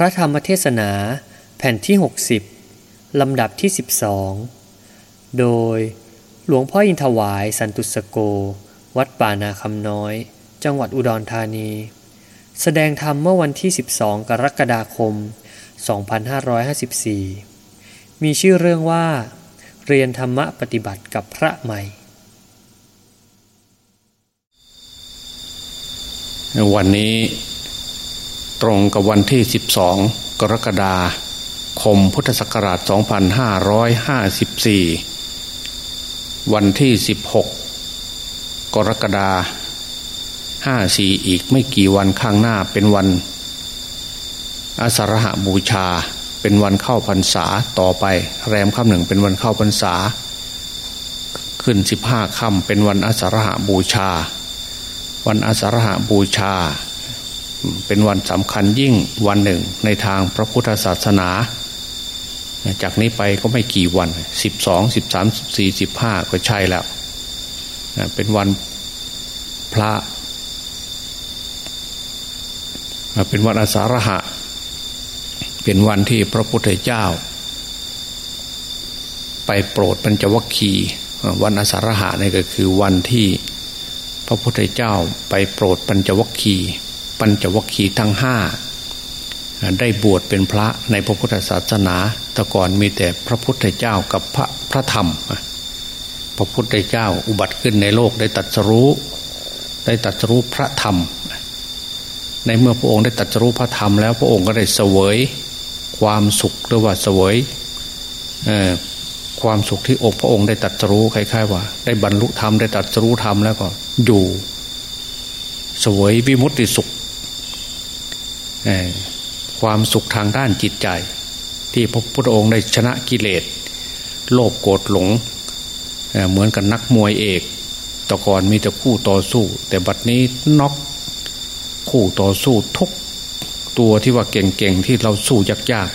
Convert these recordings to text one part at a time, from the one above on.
ระธรรมเทศนาแผ่นที่ 60 ลำดับที่ 12 โดยหลวงพ่ออินทวายสันตุสโก วัดป่านาคำน้อย จังหวัดอุดรธานี แสดงธรรมเมื่อวันที่ 12 กรกฎาคม 2554 มีชื่อเรื่องว่า เรียนธรรมะปฏิบัติกับพระใหม่ วันนี้ ตรงกับวันที่ 12 กรกฎาคมพุทธศักราช 2554 วันที่ 16 กรกฎา54 อีกไม่กี่วันข้างหน้าเป็นวันอาสาฬหบูชาเป็นวันเข้าพรรษาต่อไป แรมค่ำหนึ่งเป็นวันเข้าพรรษา ขึ้น15ค่ำเป็นวันอาสาฬหบูชา วันอาสาฬหบูชา เป็นวันสำคัญยิ่งวันหนึ่งในทางพระพุทธศาสนา จากนี้ไปก็ไม่กี่วันสิบสองสิบสามสิบสี่สิบห้าก็ใช่แล้ว เป็นวันพระ เป็นวันอาสาฬหะ เป็นวันที่พระพุทธเจ้า ไปโปรดปัญจวัคคีย์วันอาสาฬหะนี่ก็คือวันที่พระพุทธเจ้าไปโปรดปัญจวัคคีย์ ปัญจวัคคีย์ทั้งห้าได้บวชเป็นพระในพระพุทธศาสนาแต่ก่อนมีแต่พระพุทธเจ้ากับพระพระธรรม พระพุทธเจ้าอุบัติขึ้นในโลกได้ตัดสรู้ได้ตัดสรู้พระธรรม ในเมื่อพระองค์ได้ตัดสรู้พระธรรมแล้วพระองค์ก็ได้เสวยความสุขหรือว่าเสวยความสุขที่องค์พระองค์ได้ตัดสรู้คล้ายๆว่า ได้บรรลุธรรมได้ตัดสรู้ธรรมแล้วก็อยู่ เสวยวิมุตติสุข ความสุขทางด้านจิตใจ ที่พระพุทธองค์ได้ชนะกิเลส โลภโกรธหลงเเหมือนกับนักมวยเอกต่ก่อนมีแต่คู่ต่อสู้ แต่บัดนี้น็อกคู่ต่อสู้ทุกตัวที่ว่าเก่งๆที่เราสู้ยาก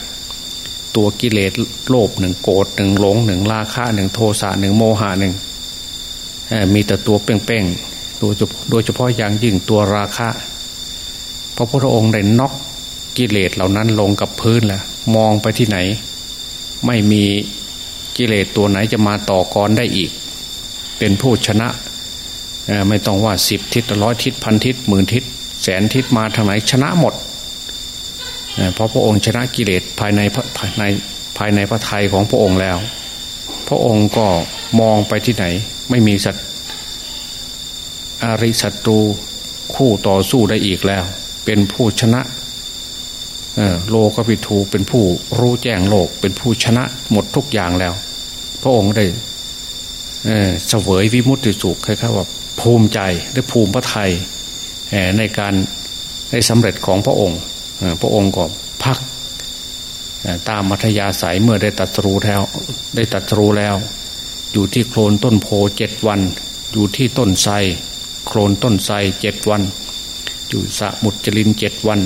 ๆตัวกิเลสโลภหนึ่งโกรธหนึ่งหลงหนึ่งราคะหนึ่งโทสะหนึ่งโมหะหนึ่งมีแต่ตัวเป้งๆโดยเฉพาะอย่างยิ่งตัวราคะ พระพุทธองค์ได้น็อกกิเลสเหล่านั้นลงกับพื้นแล้วมองไปที่ไหน ไม่มีกิเลสตัวไหนจะมาต่อกรได้อีก เป็นผู้ชนะไม่ต้องว่าสิบทิศร้อยทิศพันทิศหมื่นทิศแสนทิศมาทางไหนชนะหมดเพราะพระองค์ชนะกิเลสภายในภายในภายในพระทัยของพระองค์แล้ว พระองค์ก็มองไปที่ไหน ไม่มีสัตอริศัตรูคู่ต่อสู้ได้อีกแล้ว เป็นผู้ชนะโลกพิทูเป็นผู้รู้แจ้งโลก เป็นผู้ชนะหมดทุกอย่างแล้ว พระองค์ได้เสวยวิมุตติสุขคล้ายๆว่าภูมิใจและภูมิพระไทยในการได้สำเร็จของพระองค์ พระองค์ก็พักตามมัธยาสายเมื่อได้ตัดรู้แล้ว ได้ตัดรู้แล้ว อยู่ที่โคลนต้นโพเจ็ดวัน อยู่ที่ต้นไทรโคลนต้นไทรเจ็ดวัน อยู่สมุทรจรินเจ็ดวัน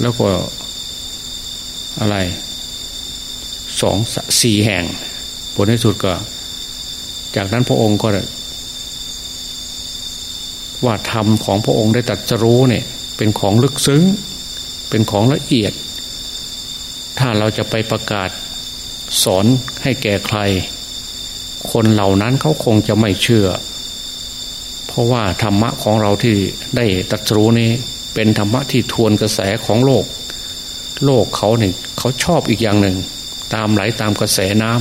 แล้วก็อะไรสองสี่แห่ง ผลในสุดก็ จากนั้นพระองค์ก็ ว่าธรรมของพระองค์ได้ตัดสรู้เนี่ย เป็นของลึกซึ้ง เป็นของละเอียด ถ้าเราจะไปประกาศสอนให้แก่ใคร คนเหล่านั้นเขาคงจะไม่เชื่อ ราะว่าธรรมะของเราที่ได้ตัดรู้นี้ เป็นธรรมะที่ทวนกระแสของโลก โลกเขาเนี่ยเขาชอบอีกอย่างหนึ่ง ตามไหลตามกระแสน้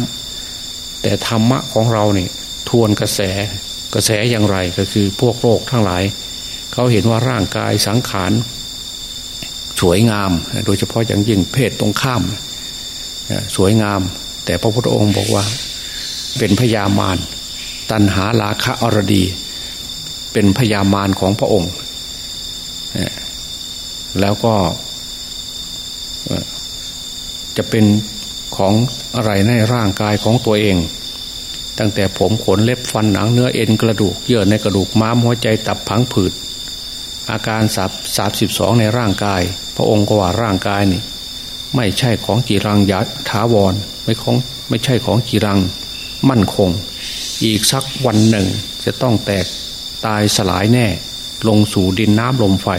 ำแต่ธรรมะของเราเนี่ยทวนกระแสกระแสอย่างไรก็คือพวกโลกทั้งหลาย เขาเห็นว่าร่างกายสังขารสวยงาม โดยเฉพาะอย่างยิ่งเพศตรงข้าม สวยงาม แต่พระพุทธองค์บอกว่า เป็นพยามารตันหาราคะอรดี เป็นพยามารของพระองค์ แล้วก็จะเป็นของอะไรในร่างกายของตัวเอง ตั้งแต่ผมขนเล็บฟันหนังเนื้อเอ็นกระดูก เยื่อในกระดูกม้ามหัวใจตับพังผืด อาการสามสามสิบสองในร่างกาย พระองค์ก็ว่าร่างกายนี่ไม่ใช่ของกีรังยัดถาวรไม่ของไม่ใช่ของกีรังมั่นคง อีกสักวันหนึ่งจะต้องแตก ตายสลายแน่ ลงสู่ดินน้ำลมไฟ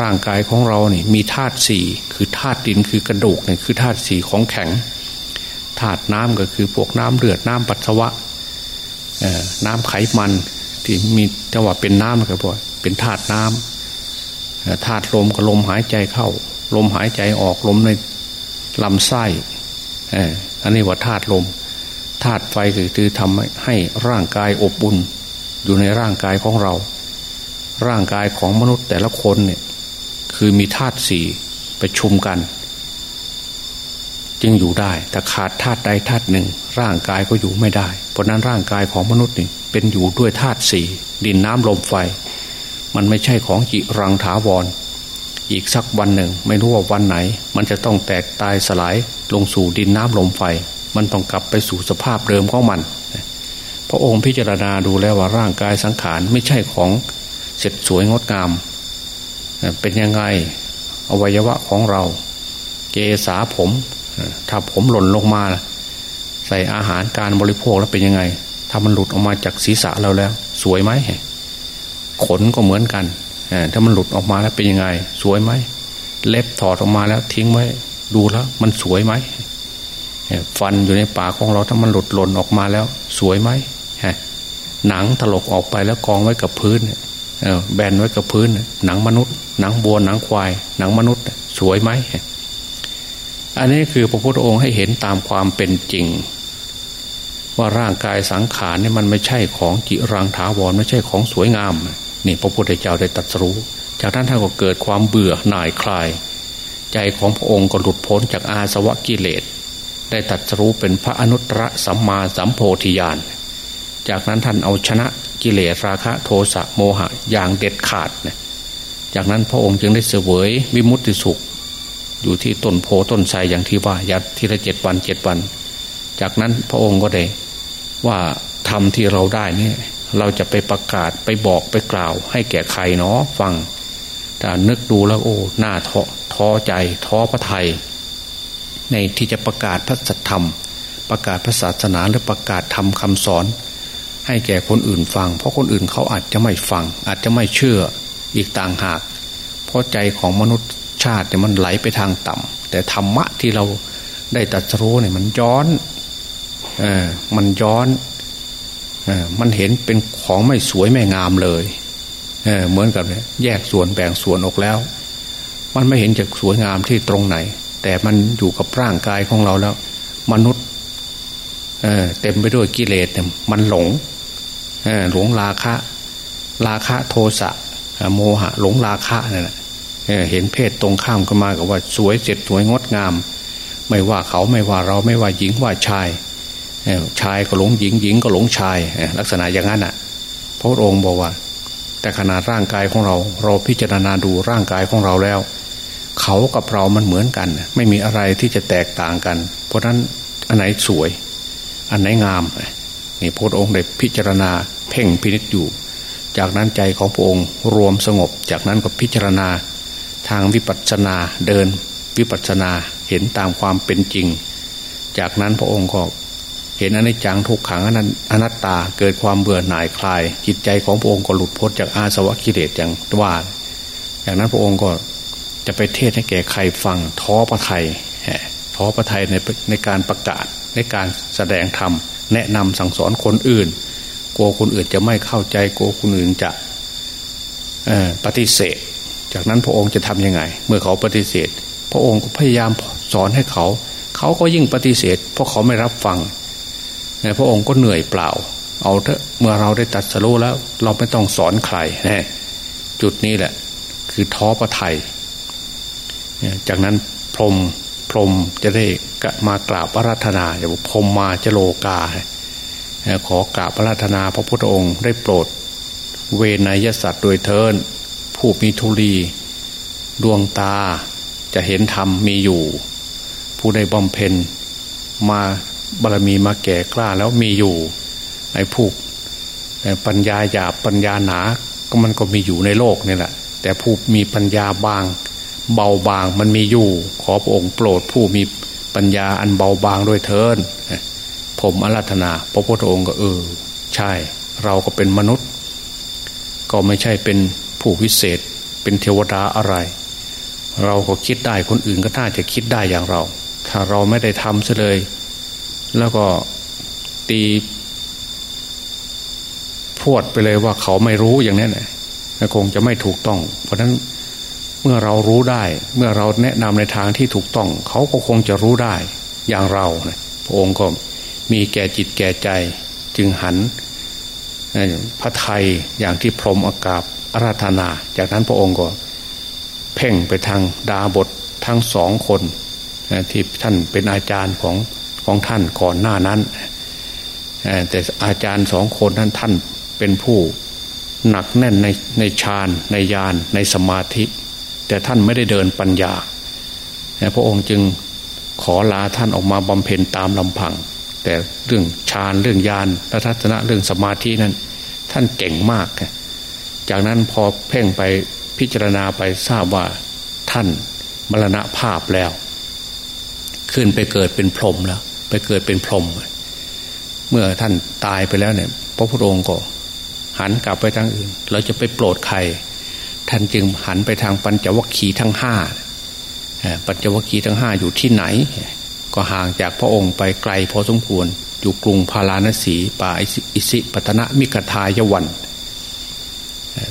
ร่างกายของเราเนี่ยมีธาตุสี่คือธาตุดินคือกระดูกเนี่ยคือธาตุสี่ของแข็งธาตุน้ำก็คือพวกน้ำเลือดน้ำปัสสาวะน้ำไขมันที่มีจังหวะเป็นน้ำก็พอเป็นธาตุน้ำธาตุลมก็ลมหายใจเข้า ลมหายใจออกลมในลำไส้อันนี้ว่าธาตุลมธาตุไฟคือทำให้ร่างกายอบอุ่น อยู่ในร่างกายของเรา ร่างกายของมนุษย์แต่ละคนเนี่ยคือมีธาตุสี่ประชุมกัน จึงอยู่ได้ แต่ขาดธาตุใดธาตุหนึ่ง ร่างกายก็อยู่ไม่ได้ เพราะนั้นร่างกายของมนุษย์นี่เป็นอยู่ด้วยธาตุสี่ดินน้ำลมไฟ มันไม่ใช่ของจิรังถาวรอีกสักวันหนึ่ง ไม่รู้ว่าวันไหน มันจะต้องแตกตายสลายลงสู่ดินน้ำลมไฟ มันต้องกลับไปสู่สภาพเดิมของมัน พระองค์พิจารณาดูแล้วว่าร่างกายสังขารไม่ใช่ของเสร็จสวยงดงาม เป็นยังไงอวัยวะของเรา เกษาผม ถ้าผมหล่นลงมา ใส่อาหารการบริโภคแล้วเป็นยังไง ถ้ามันหลุดออกมาจากศีรษะเราแล้ว สวยไหมขนก็เหมือนกันถ้ามันหลุดออกมาแล้วเป็นยังไง สวยไหมเล็บถอดออกมาแล้วทิ้งไว้ดูแล้ว มันสวยไหมฟันอยู่ในปากของเราถ้ามันหลุดหล่นออกมาแล้ว สวยไหม หนังถลกออกไปแล้วกองไว้กับพื้นแบนไว้กับพื้น หนังมนุษย์ หนังบัวหนังควาย หนังมนุษย์ สวยไหมอันนี้คือพระพุทธองค์ให้เห็นตามความเป็นจริง ว่าร่างกายสังขารเนี่ยมันไม่ใช่ของจิรังถาวรไม่ใช่ของสวยงามนี่พระพุทธเจ้าได้ตรัสรู้ จากนั้นท่านก็เกิดความเบื่อหน่ายคลาย ใจของพระองค์ก็หลุดพ้นจากอาสวะกิเลส ได้ตรัสรู้เป็นพระอนุตตรสัมมาสัมโพธิญาณ จากนั้นท่านเอาชนะกิเลสราคะโทสะโมหะอย่างเด็ดขาดเนี่ยจากนั้นพระองค์จึงได้เสวยวิมุตติสุข อยู่ที่ต้นโพต้นไทรอย่างที่ว่ายัดทีละเจ็ดวันเจ็ดวัน จากนั้นพระองค์ก็ได้ว่าทำที่เราได้เนี่ยเราจะไปประกาศไปบอกไปกล่าว ให้แก่ใครเนาะฟังแต่นึกดูแล้วโอ้หน้าท้อท้อใจท้อพระไทย ในที่จะประกาศพระสัทธรรม ประกาศพระศาสนาหรือประกาศทำคำสอน ให้แก่คนอื่นฟัง เพราะคนอื่นเขาอาจจะไม่ฟัง อาจจะไม่เชื่ออีกต่างหาก เพราะใจของมนุษย์ชาติเนี่ยมันไหลไปทางต่ำแต่ธรรมะที่เราได้ตัดรู้เนี่ยมันย้อนเออมันย้อนเออมันเห็นเป็นของไม่สวยไม่งามเลยเออเหมือนกับเนี่ยแยกส่วนแบ่งส่วนออกแล้ว มันไม่เห็นจากสวยงามที่ตรงไหน แต่มันอยู่กับร่างกายของเราแล้ว มนุษย์เเต็มไปด้วยกิเลสเนี่ยมันหลง หลงราคะ ราคะโทสะโมหะ หลงราคะนั่นแหละเห็นเพศตรงข้ามกันมากับว่าสวยเจ็ดสวยงดงาม ไม่ว่าเขาไม่ว่าเราไม่ว่าหญิงว่าชายชายก็หลงหญิงหญิงก็หลงชายลักษณะอย่างนั้นอะ พระองค์บอกว่า แต่ขนาดร่างกายของเรา เราพิจารณาดูร่างกายของเราแล้ว เขากับเรามันเหมือนกัน ไม่มีอะไรที่จะแตกต่างกัน เพราะฉะนั้นอันไหนสวย อันไหนงาม นี่พระองค์ได้พิจารณาเพ่งพินิจอยู่ จากนั้นใจของพระองค์รวมสงบ จากนั้นก็พิจารณาทางวิปัสสนาเดินวิปัสสนาเห็นตามความเป็นจริง จากนั้นพระองค์ก็เห็นอนิจจังทุกขังอนัตตาเกิดความเบื่อหน่ายคลาย จิตใจของพระองค์ก็หลุดพ้นจากอาสวะกิเลสอย่างว่าจากนั้นพระองค์ก็จะไปเทศให้แก่ใครฟังท้อพระไทยท้อพระไทยในในการประกาศในการแสดงธรรม แนะนำสั่งสอนคนอื่นกลัวคนอื่นจะไม่เข้าใจกลัวคนอื่นจะปฏิเสธ จากนั้นพระองค์จะทํำยังไง เมื่อเขาปฏิเสธ พระองค์ก็พยายามสอนให้เขา เขาก็ยิ่งปฏิเสธ เพราะเขาไม่รับฟังพระองค์ก็เหนื่อยเปล่า เอาเถอะเมื่อเราได้ตัดสู้แล้ว เราไม่ต้องสอนใครนะจุดนี้แหละ คือท้อพระไทยจากนั้นพรม พรมจะได้มากราบพระราธนาอย่างพรมมาจโลกา ขอกราบพระราธนาพระพุทธองค์ได้โปรด เวนยสัตว์โดยเทินผู้มีทุลี ดวงตาจะเห็นธรรมมีอยู่ ผู้ได้บำเพ็ญมาบารมีมาแก่กล้าแล้วมีอยู่ไอ้ผู้ปัญญาหยาบปัญญาหนาก็มันก็มีอยู่ในโลกนี่แหละ แต่ผู้มีปัญญาบาง เบาบางมันมีอยู่ ขอพระองค์โปรดผู้มีปัญญาอันเบาบางด้วยเทินผมอารัธนา พระพุทธองค์ก็เออ ใช่ เราก็เป็นมนุษย์ ก็ไม่ใช่เป็นผู้วิเศษ เป็นเทวดาอะไร เราก็คิดได้คนอื่นก็น่าจะคิดได้อย่างเรา ถ้าเราไม่ได้ทำซะเลย แล้วก็ตีพวดไปเลยว่าเขาไม่รู้อย่างนี้นะคงจะไม่ถูกต้อง เพราะฉะนั้น เมื่อเรารู้ได้ เมื่อเราแนะนำในทางที่ถูกต้อง เขาก็คงจะรู้ได้ อย่างเราพระองค์ก็มีแก่จิตแก่ใจ จึงหันพระไทยอย่างที่พรหมอากาศอาราธนา จากนั้นพระองค์ก็ เพ่งไปทางดาบททั้งสองคนที่ท่านเป็นอาจารย์ของของท่านก่อนหน้านั้นแต่อาจารย์สองคนนั้นท่านเป็นผู้หนักแน่นในในฌานในญาณในสมาธิ แต่ท่านไม่ได้เดินปัญญาพระองค์จึงขอลาท่านออกมาบำเพ็ญตามลำพัง แต่เรื่องฌานเรื่องญาณและทัศนะเรื่องสมาธินั้น ท่านเก่งมาก จากนั้นพอเพ่งไปพิจารณาไปทราบว่าท่านมรณภาพแล้ว ขึ้นไปเกิดเป็นพรหมแล้ว ไปเกิดเป็นพรหมเมื่อท่านตายไปแล้วเนี่ย พระพุทธองค์ก็หันกลับไปทางอื่น เราจะไปโปรดใคร ท่านจึงหันไปทางปัญจวัคคีย์ทั้งห้าปัญจวัคคีย์ทั้งห้าอยู่ที่ไหน ก็ห่างจากพระองค์ไปไกลพอสมควรอยู่กรุงพาราณสีป่าอิสิปตนะมิกทายวัน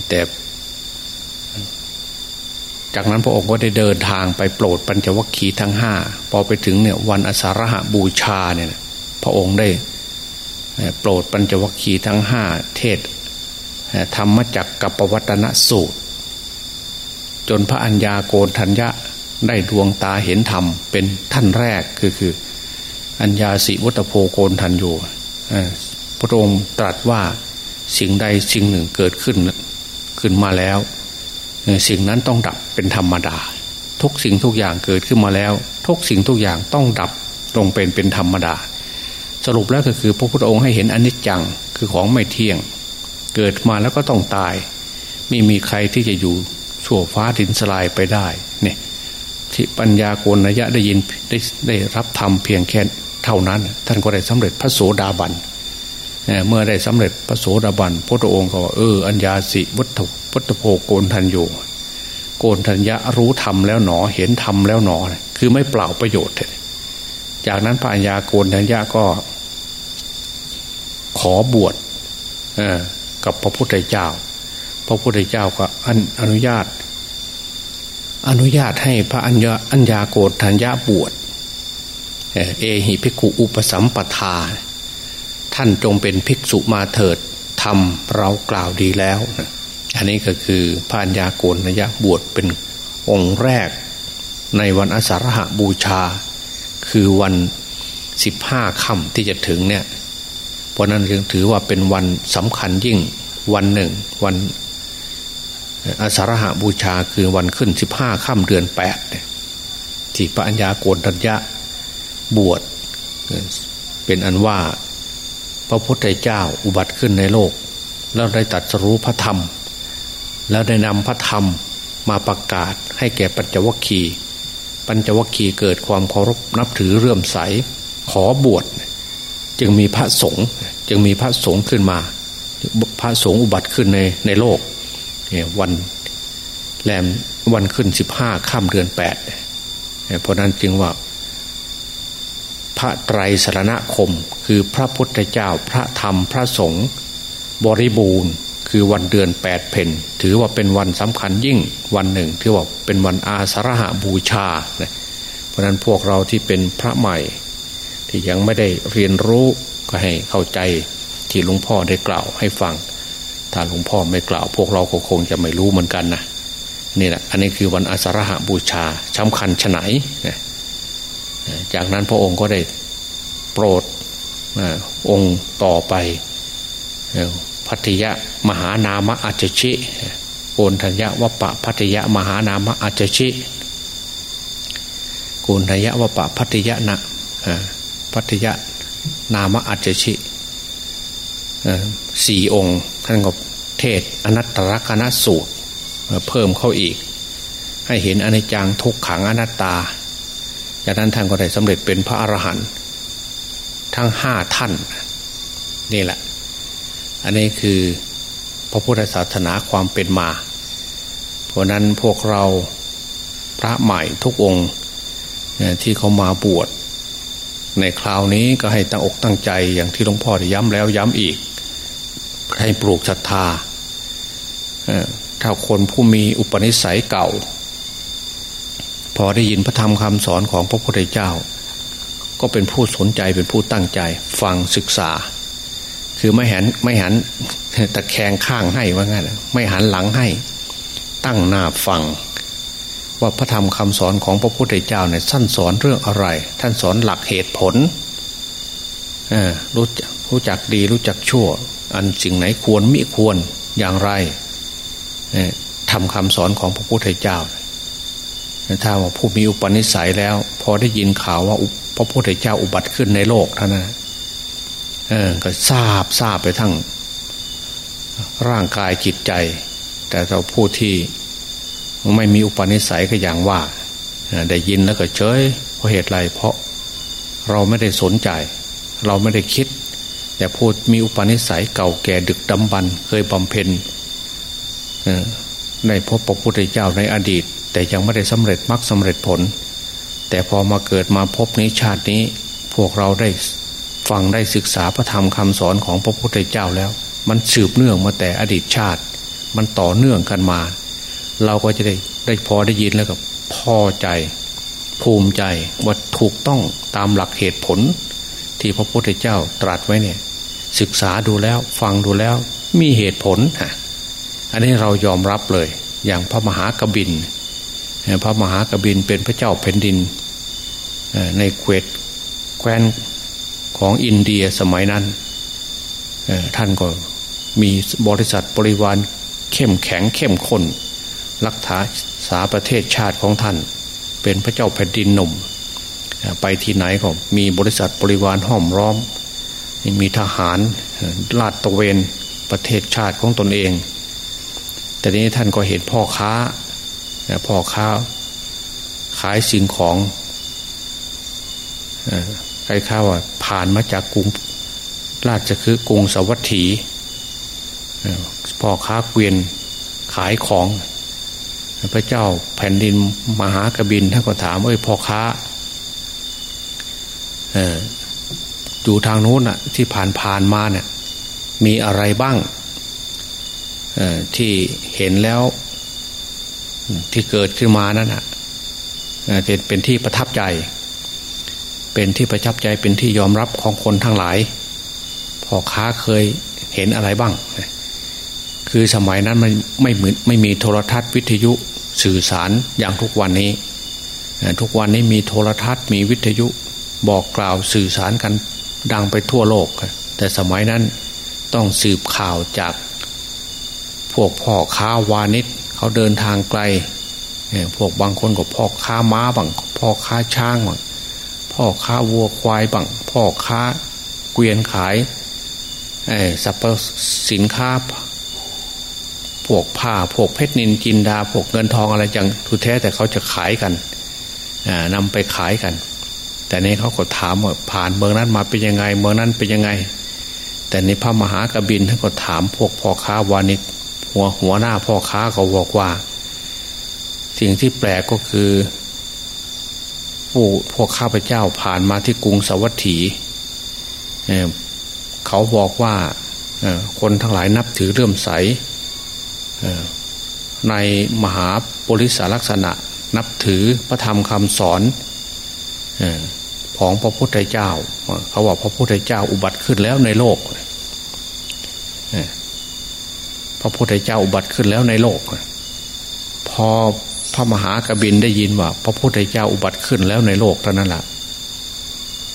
แต่จากนั้นพระองค์ก็ได้เดินทางไปโปรดปัญจวัคคีย์ทั้งห้าพอไปถึงเนี่ยวันอสารหบูชาเนี่ยพระองค์ได้โปรดปัญจวัคคีย์ทั้งห้าเทศธรรมจักกับปวัตนสูตร จนพระัญญาโกนทัญญะได้ดวงตาเห็นธรรมเป็นท่านแรกคือคือ อัญญาสิวัตโพโกนทันอยู่พระองค์ตรัสว่าสิ่งใดสิ่งหนึ่งเกิดขึ้นขึ้นมาแล้ว สิ่งนั้นต้องดับเป็นธรรมดา ทุกสิ่งทุกอย่างเกิดขึ้นมาแล้ว ทุกสิ่งทุกอย่างต้องดับลงเป็นเป็นธรรมดา สรุปแล้วก็คือพระพุทธองค์ให้เห็นอนิจจังคือของไม่เที่ยง เกิดมาแล้วก็ต้องตาย ไม่มีใครที่จะอยู่ ชั่วฟ้าดินสลายไปได้เนี่ยที่ปัญญาโกนยะได้ยินได้ได้รับธรรมเพียงแค่เท่านั้น ท่านก็ได้สำเร็จพระโสดาบันเมื่อได้สำเร็จพระโสดาบันพระองค์ก็เอออัญญาสิวัตถุวัตโพโกนทันอยู่โกนทัญญะรู้ธรรมแล้วหนอเห็นธรรมแล้วหนอ คือไม่เปล่าประโยชน์ จากนั้นปัญญาโกนทัญญะก็ ขอบวชกับพระพุทธเจ้า พระพุทธเจ้าก็อนุญาต อนุญาตให้พระอัญญาอัญญาโกฏทัญญาบวชเอหิภิกขุอุปสัมปทา ท่านจงเป็นภิกษุมาเถิดทำเรากล่าวดีแล้ว อันนี้ก็คือพระัญญาโกณทัญญาบวชเป็นองค์แรก ในวันอสารหบูชา คือวันสิบห้าค่ำที่จะถึงเนี่ย เพราะนั้นจึงถือว่าเป็นวันสำคัญยิ่งวันหนึ่ง วัน อาสาฬหาบูชาคือวันขึ้นสิบห้าค่ำเดือนแปดที่พระัญญาโกณทัญญะบวชเป็นอันว่าพระพุทธเจ้าอุบัติขึ้นในโลก แล้วได้ตัดสรู้พระธรรม แล้วได้นำพระธรรมมาประกาศให้แก่ปัญจวัคคีย์ปัญจวัคคีย์เกิดความเคารพนับถือเรื่มใสขอบวชจึงมีพระสงฆ์จึงมีพระสงฆ์ขึ้นมา พระสงฆ์อุบัติขึ้นในในโลก วันแรมวันขึ้นสิบห้าข้ามเดือนแปดเพราะนั้นจึงว่า พระไตรสรณคม คือพระพุทธเจ้าพระธรรมพระสงฆ์บริบูรณ์ คือวันเดือนแปดเพนถือว่าเป็นวันสำคัญยิ่งวันหนึ่งที่ว่าเป็นวันอาสาฬหาบูชา เพราะนั้นพวกเราที่เป็นพระใหม่ ที่ยังไม่ได้เรียนรู้ก็ให้เข้าใจที่หลวงพ่อได้กล่าวให้ฟัง ถ้าหลวงพ่อไม่กล่าว พวกเราก็คงจะไม่รู้เหมือนกันนะนี่แหละอันนี้คือวันอาสาฬหาบูชาสำคัญฉไหนจากนั้นพระองค์ก็ได้โปรดองค์ต่อไปพัทยะมหานามะอาจชิโกนทัญญะวปะพัทยะมหานามะอาจชิโกนทัญญะวปะพัทยะนะพัทยะนามอัจฉิ สี่องค์ท่านก็เทศอนัตตลกนสูตรเพิ่มเข้าอีก ให้เห็นอนิจจังทุกขังอนัตตา จากนั้นท่านก็ได้สำเร็จเป็นพระอรหันต์ทั้งห้าท่านนี่แหละ อันนี้คือพระพุทธศาสนาความเป็นมา เพราะนั้นพวกเราพระใหม่ทุกองค์ที่เขามาบวชในคราวนี้ก็ให้ตั้งอกตั้งใจอย่างที่หลวงพ่อได้ย้ำแล้วย้ำอีก ให้ปลูกศรัทธาถ้าคนผู้มีอุปนิสัยเก่า พอได้ยินพระธรรมคำสอนของพระพุทธเจ้า ก็เป็นผู้สนใจเป็นผู้ตั้งใจ ฟังศึกษา คือไม่หันไม่หันตะแคงข้างให้ว่างั้นไม่หันหลังให้ ตั้งหน้าฟัง ว่าพระธรรมคำสอนของพระพุทธเจ้าเนี่ยท่านสอนเรื่องอะไร ท่านสอนหลักเหตุผลรู้จักรู้จักดีรู้จักชั่ว อันสิ่งไหนควรมิควรอย่างไรทำคำสอนของพระพุทธเจ้าถ้าว่าผู้มีอุปนิสัยแล้ว พอได้ยินข่าวว่าพระพุทธเจ้าอุบัติขึ้นในโลกท่านนะก็ทราบทราบไปทั้งร่างกายจิตใจ แต่เราผู้ที่ไม่มีอุปนิสัยก็อย่างว่า ได้ยินแล้วก็เฉยเพราะเหตุไรเพราะเราไม่ได้สนใจ เราไม่ได้คิด แต่พูดมีอุปนิสัยเก่าแก่ดึกดำบรรเคยบำเพ็ญในพบพระพุทธเจ้าในอดีต แต่ยังไม่ได้สำเร็จมรรคสาเร็จผล แต่พอมาเกิดมาพบนี้ชาตินี้ พวกเราได้ฟังได้ศึกษาพระธรรมคำสอนของพระพุทธเจ้าแล้ว มันสืบเนื่องมาแต่อดีตชาติ มันต่อเนื่องกันมา เราก็จะได้ได้พอได้ยินแล้วก็พอใจ ภูมิใจว่าถูกต้องตามหลักเหตุผล ที่พระพุทธเจ้าตรัสไว้เนี่ย ศึกษาดูแล้ว ฟังดูแล้ว มีเหตุผลฮะอันนี้เรายอมรับเลย อย่างพระมหากบินพระมหากบินเป็นพระเจ้าแผ่นดินในเควตแคว้นของอินเดียสมัยนั้นท่านก็มีบริษัทบริวารเข้มแข็งเข้มข้นรักษาสาประเทศชาติของท่าน เป็นพระเจ้าแผ่นดินหนุ่ม ไปที่ไหนก็มีบริษัทบริวารห้อมร้อม มีทหารลาดตะเวนประเทศชาติของตนเอง แต่นี้ท่านก็เห็นพ่อค้าพ่อค้าขายสิ่งของใครข้าว่าผ่านมาจากกรุงราชคือกรุงสวัสดีพ่อค้าเกวียนขายของ พระเจ้าแผ่นดินมหากบินท่านก็ถามเอ้ยพ่อค้า อยู่ทางโน้นอะ ที่ผ่านผ่านมาเนี่ยมีอะไรบ้างที่เห็นแล้ว ที่เกิดขึ้นมานั้นอะเป็นที่ประทับใจ เป็นที่ประทับใจเป็นที่ยอมรับของคนทั้งหลายพ่อค้าเคยเห็นอะไรบ้าง คือสมัยนั้นมันไม่เหมือนไม่มีโทรทัศน์วิทยุสื่อสารอย่างทุกวันนี้ ทุกวันนี้มีโทรทัศน์มีวิทยุบอกกล่าวสื่อสารกัน ดังไปทั่วโลก แต่สมัยนั้นต้องสืบข่าวจาก พวกพ่อค้าวานิชเขาเดินทางไกล พวกบางคนก็พ่อค้าม้าบังพ่อค้าช้างบังพ่อค้าวัวควายบังพ่อค้าเกวียนขายสัพสินค้า พวกผ้าพวกเพชรนินจินดา พวกเงินทองอะไรจังทุแท้แต่เขาจะขายกันนำไปขายกัน แต่นี้เขาก็ถามว่าผ่านเมืองนั้นมาเป็นยังไง เมืองนั้นเป็นยังไง แต่ในพระมหากบินท่านก็ถามพวกพ่อค้าวานิชหัวหัวหน้าพ่อค้าเขาบอกว่า สิ่งที่แปลกก็คือผู้พวกข้าพเจ้าผ่านมาที่กรุงสวัสดีเเขาบอกว่าคนทั้งหลายนับถือเรื่มใสในมหาบริสาลักษณะนับถือพระธรรมคำสอน ของพระพุทธเจ้า เขาว่าพระพุทธเจ้าอุบัติขึ้นแล้วในโลกพระพุทธเจ้าอุบัติขึ้นแล้วในโลก พอพระมหากบินได้ยินว่า พระพุทธเจ้าอุบัติขึ้นแล้วในโลกเท่านั้นแหละ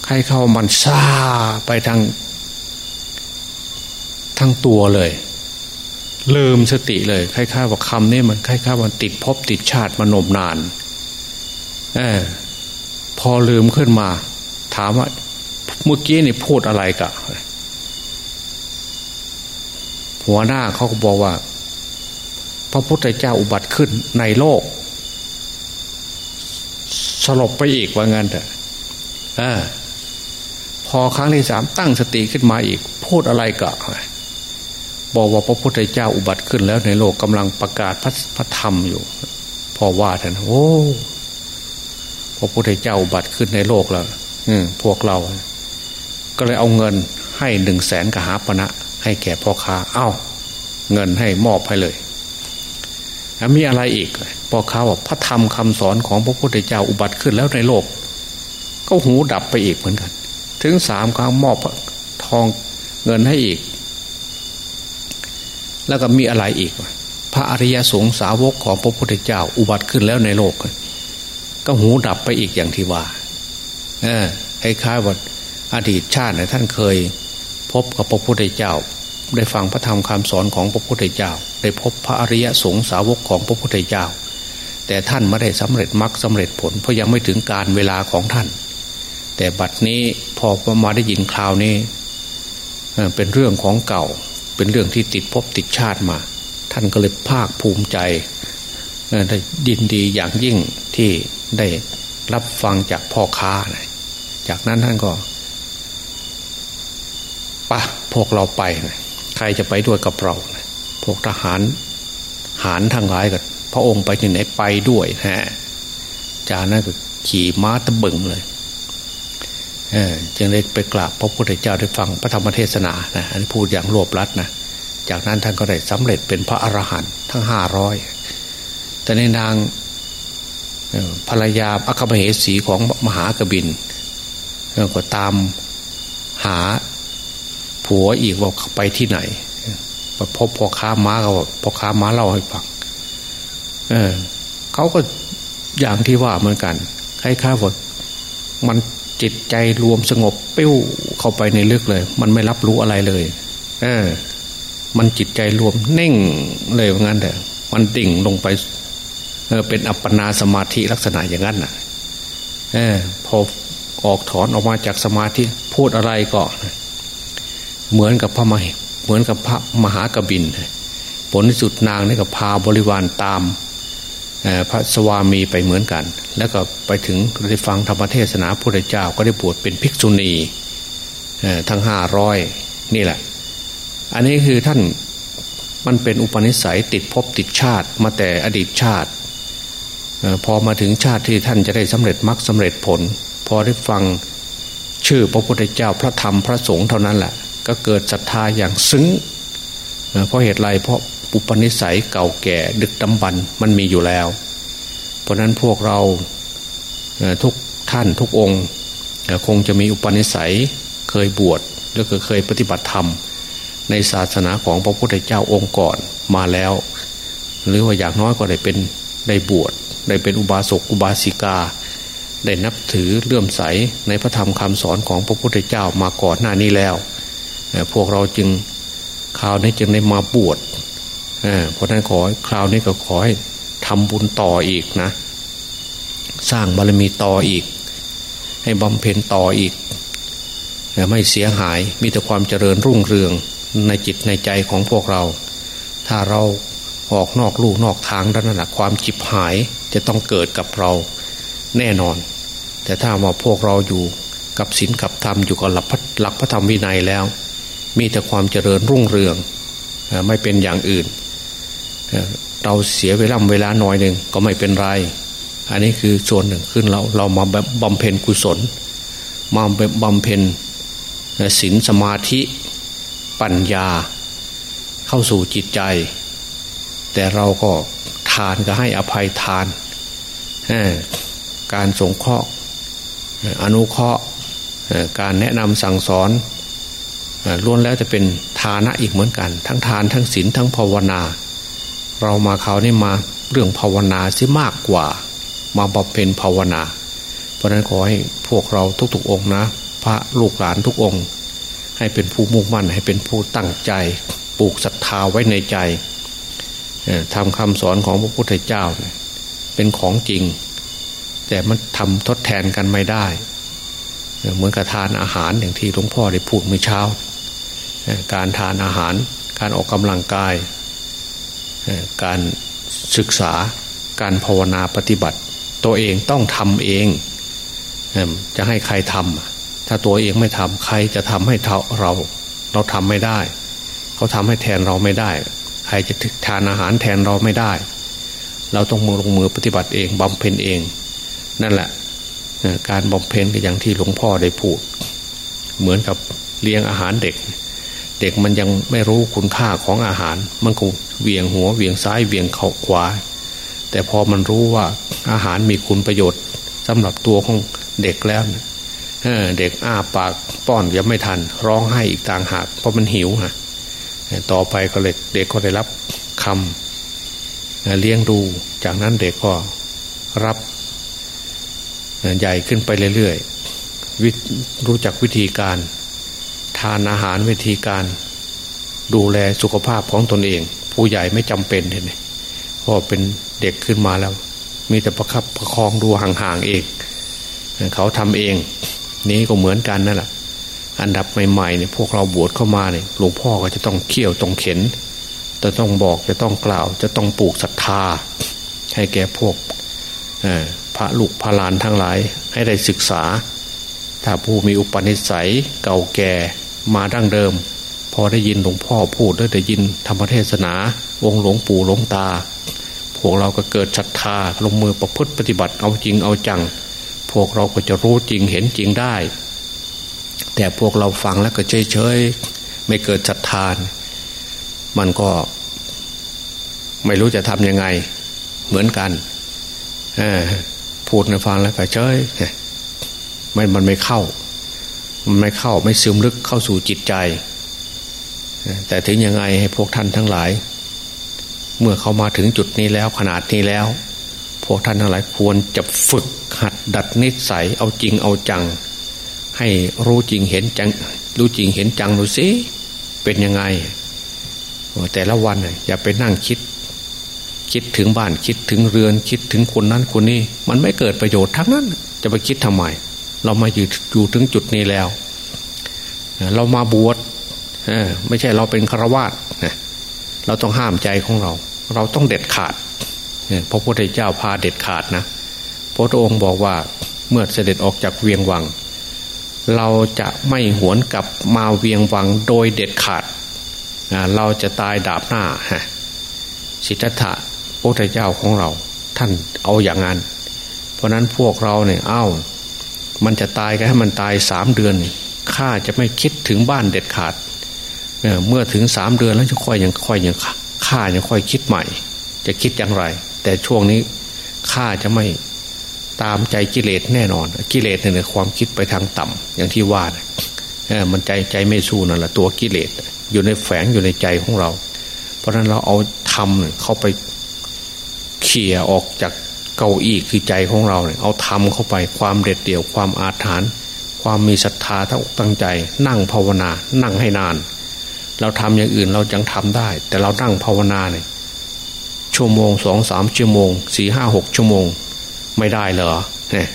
ใครเข้ามันซาไปทางทั้งตัวเลยลืมสติเลยคล้ายๆว่าคำนี้มันคล้ายๆว่าติดพบติดชาติมานมนาน เออพอลืมขึ้นมา ถามว่า เมื่อกี้นี่พูดอะไรกะหัวหน้าเขาก็บอกว่า พระพุทธเจ้าอุบัติขึ้นในโลก สลบไปอีกว่างั้นเถอะพอครั้งที่สามตั้งสติขึ้นมาอีก พูดอะไรกะบอกว่าพระพุทธเจ้าอุบัติขึ้นแล้วในโลกกำลังประกาศพระพระธรรมอยู่ พอว่าท่านโอ้พระพุทธเจ้าอุบัติขึ้นในโลกแล้ว พวกเรา ก็เลยเอาเงินให้หนึ่งแสนกหาปณะให้แก่พ่อค้า เอา้า เงินให้มอบให้เลยแล้วมีอะไรอีกพ่อค้าบอกพระธรรมคำสอนของพระพุทธเจ้าอุบัติขึ้นแล้วในโลก ก็หูดับไปอีกเหมือนกัน ถึงสามครั้งมอบทองเงินให้อีก แล้วก็มีอะไรอีก พระอริยสงสาวกของพระพุทธเจ้าอุบัติขึ้นแล้วในโลก ก็หูดับไปอีกอย่างที่ว่า เออคล้ายๆว่าอดีตชาติเนี่ยท่านเคย พบกับพระพุทธเจ้า ได้ฟังพระธรรมคำสอนของพระพุทธเจ้า ได้พบพระอริยสงสาวกของพระพุทธเจ้า แต่ท่านไม่ได้สำเร็จมรรคสาเร็จผล เพราะยังไม่ถึงการเวลาของท่าน แต่บัดนี้พอมาได้ยินคราวนี้เป็นเรื่องของเก่า เป็นเรื่องที่ติดพบติดชาติมา ท่านก็เลยภาคภูมิใจได้ยินดีอย่างยิ่งที่ได้รับฟังจากพ่อค้านะ จากนั้นท่านก็ปะพวกเราไปนะใครจะไปด้วยกับเรานะพวกทหารหารทางหลายกับพระองค์ไปที่ไหนไปด้วยฮะจากนั้นก็ขี่ม้าตะบึงเลยจึงได้ไปกราบพระพุทธเจ้าได้ฟังพระธรรมเทศนานะอันนี้พูดอย่างรวบรัดนะจากนั้นท่านก็ได้สำเร็จเป็นพระอรหันต์ทั้งห้าร้อยแต่ในนางภรรยาอัคบเหสีของมหากบิน ก็ตามหาผัวอีกว่าไปที่ไหนพบพ่อค้าม้าเขาพ่อค้าม้าเล่าให้ฟังเออเขาก็อย่างที่ว่าเหมือนกันคล้ายๆว่ามันจิตใจรวมสงบปิ้วเข้าไปในลึกเลย มันไม่รับรู้อะไรเลย เออ มันจิตใจรวมเน่งเลยว่างั้นแต่มันดิ่งลงไป เออ เป็นอัปปนาสมาธิลักษณะอย่างนั้นน่ะ เออ พอ ออกถอนออกมาจากสมาธิพูดอะไรก็ เหมือนกับพระมหิเหมือนกับพระมหากบิน ผลที่สุดนางนี่ก็พาบริวารตามพระสวามีไปเหมือนกัน แล้วก็ไปถึงได้ฟังธรรมเทศนาพระเจ้าก็ได้บวชเป็นภิกษุณีทั้งห้าร้อยนี่แหละ อันนี้คือท่านมันเป็นอุปนิสัยติดภพติดชาติมาแต่อดีตชาติ พอมาถึงชาติที่ท่านจะได้สำเร็จมรรคสาเร็จผล พอได้ฟังชื่อพระพุทธเจ้าพระธรรมพระสงฆ์เท่านั้นแหละ ก็เกิดศรัทธาอย่างซึ้งเพราะเหตุไรเพราะอุปนิสัยเก่าแก่ดึกดำบรรมันมีอยู่แล้ว เพราะนั้นพวกเราทุกท่านทุกองค์คงจะมีอุปนิสัยเคยบวชแล้วก็เคยปฏิบัติธรรม ในศาสนาของพระพุทธเจ้าองค์ก่อนมาแล้ว หรือว่าอย่างน้อยก็ได้เป็นได้บวชได้เป็นอุบาสกอุบาสิกา ได้นับถือเลื่อมใสในพระธรรมคำสอนของพระพุทธเจ้ามาก่อนหน้านี้แล้ว พวกเราจึงคราวนี้จึงได้มาบวชเพราะนั้นขอคราวนี้ก็ขอให้ทำบุญต่ออีกนะ สร้างบารมีต่ออีก ให้บำเพ็ญต่ออีก ไม่เสียหายมีแต่ความเจริญรุ่งเรืองในจิตในใจของพวกเรา ถ้าเราออกนอกลู่นอกทางด้านนั้นความจิบหายจะต้องเกิดกับเราแน่นอน แต่ถ้าว่าพวกเราอยู่กับศีลกับธรรมอยู่กับหลักหลักพระธรรมวินัยแล้ว มีแต่ความเจริญรุ่งเรืองไม่เป็นอย่างอื่น เราเสียเวลาเวลาหน่อยหนึ่งก็ไม่เป็นไร อันนี้คือส่วนหนึ่งขึ้นเราเรามาบำเพ็ญกุศล มาบำเพ็ญศีลสมาธิปัญญา เข้าสู่จิตใจ แต่เราก็ทานก็ให้อภัยทาน การสงเคราะห์ อนุเคราะห์การแนะนำสั่งสอนล้วนแล้วจะเป็นทานะอีกเหมือนกัน ทั้งทานทั้งศีลทั้งภาวนา เรามาเขานี่มาเรื่องภาวนาซิมากกว่า มาบำเพ็ญภาวนา เพราะนั้นขอให้พวกเราทุกๆองนะ พระลูกหลานทุกองค์ ให้เป็นผู้มุ่งมั่นให้เป็นผู้ตั้งใจปลูกศรัทธาไว้ในใจทำคำสอนของพระพุทธเจ้า เป็นของจริง แต่มันทำทดแทนกันไม่ได้ เหมือนกับทานอาหารอย่างที่หลวงพ่อได้พูดเมื่อเช้า การทานอาหาร การออกกำลังกาย การศึกษาการภาวนาปฏิบัติ ตัวเองต้องทำเอง จะให้ใครทำถ้าตัวเองไม่ทำใครจะทำให้เรา เราทำไม่ได้ เขาทำให้แทนเราไม่ได้ ใครจะทานอาหารแทนเราไม่ได้ เราต้องมือลงมือปฏิบัติเองบำเพ็ญเอง นั่นแหละการบำเพ็ญก็อย่างที่หลวงพ่อได้พูด เหมือนกับเลี้ยงอาหารเด็ก เด็กมันยังไม่รู้คุณค่าของอาหาร มันก็เวียงหัวเวียงซ้ายเวียงเข่าขวา แต่พอมันรู้ว่าอาหารมีคุณประโยชน์สำหรับตัวของเด็กแล้วเด็กอ้าปากป้อนยังไม่ทัน ร้องไห้อีกต่างหากเพราะมันหิวฮะต่อไปก็เลยเด็กก็ได้รับคำเลี้ยงดูจากนั้นเด็กก็รับ ใหญ่ขึ้นไปเรื่อยๆรู้จักวิธีการ ทานอาหารวิธีการ ดูแลสุขภาพของตนเอง ผู้ใหญ่ไม่จำเป็นเลยพอเป็นเด็กขึ้นมาแล้ว มีแต่ประคับประคองดูห่างๆเองเขาทำเอง นี้ก็เหมือนกันนั่นแหละอันดับใหม่ๆเนี่ยพวกเราบวชเข้ามาเนี่ยหลวงพ่อก็จะต้องเขี่ยวต้องเข็นจะต้องบอกจะต้องกล่าว จะต้องปลูกศรัทธา ให้แก่พวก พระลูกพระลานทั้งหลายให้ได้ศึกษา ถ้าผู้มีอุปนิสัยเก่าแก่มาดั้งเดิม พอได้ยินหลวงพ่อพูดแล้ได้ยินธรรมเทศนาองค์หลวงปู่หลวงตา พวกเราก็เกิดศรัทธาลงมือประพฤติปฏิบัติเอาจริงเอาจัง พวกเราก็จะรู้จริงเห็นจริงได้ แต่พวกเราฟังแล้วก็เฉยเฉยไม่เกิดศรัทธามันก็ไม่รู้จะทำยังไงเหมือนกัน พูดในฟังแล้วก็เฉยไม่มันไม่เข้า มันไม่เข้าไม่ซึมลึกเข้าสู่จิตใจ แต่ถึงยังไงให้พวกท่านทั้งหลาย เมื่อเขามาถึงจุดนี้แล้วขนาดนี้แล้ว พวกท่านทั้งหลายควรจะฝึกหัดดัดนิสัยเอาจริงเอาจัง ให้รู้จริงเห็นจังรู้จริงเห็นจังดูสิเป็นยังไงแต่ละวันอย่าไปนั่งคิด คิดถึงบ้านคิดถึงเรือน คิดถึงคนนั้นคนนี้ มันไม่เกิดประโยชน์ทั้งนั้น จะไปคิดทำไม เรามาอยู่อยู่ถึงจุดนี้แล้ว เรามาบวชไม่ใช่เราเป็นฆราวาสเราต้องห้ามใจของเรา เราต้องเด็ดขาดพระพุทธเจ้าพาเด็ดขาดนะพระองค์บอกว่าเมื่อเสด็จออกจากเวียงวัง เราจะไม่หวนกลับมาเวียงวังโดยเด็ดขาด เราจะตายดาบหน้าสิทธัตถะ พระพุทธเจ้าของเรา ท่านเอาอย่างนั้น เพราะนั้นพวกเราเนี่ยเอ้า มันจะตายก็ให้มันตายสามเดือนข้าจะไม่คิดถึงบ้านเด็ดขาดเมื่อถึงสามเดือนแล้วจะค่อยยังค่อยยังข้ายังค่อยคิดใหม่ จะคิดอย่างไร แต่ช่วงนี้ข้าจะไม่ตามใจกิเลสแน่นอน กิเลสเนี่ยความคิดไปทางต่ำอย่างที่ว่านะมันใจใจไม่สู้นั่นแหละตัวกิเลสอยู่ในแฝงอยู่ในใจของเรา เพราะนั้นเราเอาทำเข้าไป ขี่ยออกจากเก้าอี้คือใจของเราเนี่ยเอาทำเข้าไปความเด็ดเดี่ยวความอาถรรพ์ความมีศรัทธาทั้งตั้งใจ นั่งภาวนา นั่งให้นาน เราทำอย่างอื่นเรายังทำได้ แต่เรานั่งภาวนาเนี่ยชั่วโมงสองสามชั่วโมงสี่ห้าหกชั่วโมง ไม่ได้เหรอเนี่ย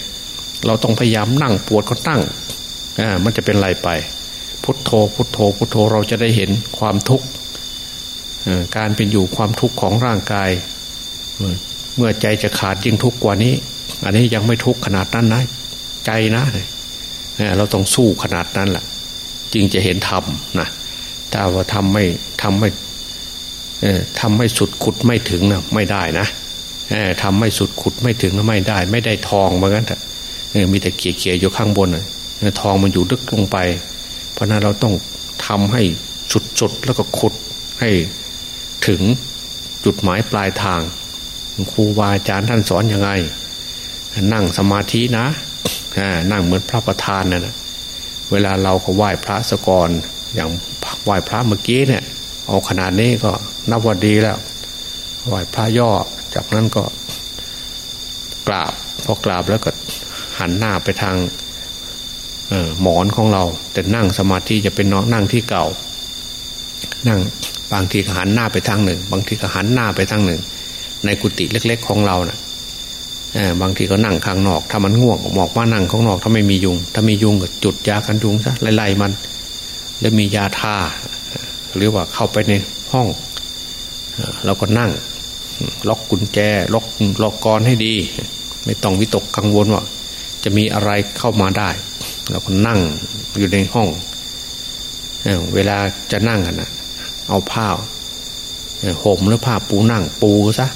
เราต้องพยายามนั่งปวดก็นั่งอ่ามันจะเป็นไรไป พุทโธพุทโธพุทโธเราจะได้เห็นความทุกข์การเป็นอยู่ความทุกข์ของร่างกาย เมื่อใจจะขาดยิ่งทุกขกว่านี้ อันนี้ยังไม่ทุกขนาดนั้นนะ ใจนะเราต้องสู้ขนาดนั้นแหละจึงจะเห็นธรรมนะถ้าว่าทำไม่ทำไม่ทำไม่สุดขุดไม่ถึงนะไม่ได้นะทำไม่สุดขุดไม่ถึงไม่ได้ ไม่ได้ทองเหมือนกันแต่มีแต่เกี่ยๆอยู่ข้างบนทองมันอยู่ลึกลงไป เพราะนั้นเราต้องทำให้สุดๆแล้วก็ขุดให้ถึงจุดหมายปลายทาง ครูบาอาจารย์ท่านสอนอยังไง นั่งสมาธินะนั่งเหมือนพระประธานนะ่ะเวลาเราก็ไหว้พระสกรอย่างไหว้พระเมื่อกี้เนี่ย เอาขนาดนี้ก็นับว่าดีแล้วไหว้พระย่อจากนั้นก็กราบพอกราบแล้วก็หันหน้าไปทางหมอนของเรา แต่นั่งสมาธิจะเป็นนั่งที่เก่า นั่งบางทีก็หันหน้าไปทางหนึ่ง บางทีก็หันหน้าไปทางหนึ่ง ในกุฏิเล็ก ๆ ของเรานะ่ะบางทีก็นั่งข้างนอก ถ้ามันง่วงหมอกมานั่งข้างนอก ถ้าไม่มียุง ถ้ามียุงก็จุดยากันยุงซะไล่ๆมันแล้วมียาทาหรือว่าเข้าไปในห้องเราก็นั่ง ล็อกกุญแจ ล็อกล็อกกรให้ดี ไม่ต้องวิตกกังวลว่า จะมีอะไรเข้ามาได้เราก็นั่งอยู่ในห้องเวลาจะนั่งกันนะเอาผ้าห่มหรือผ้าปูนั่งปูซะ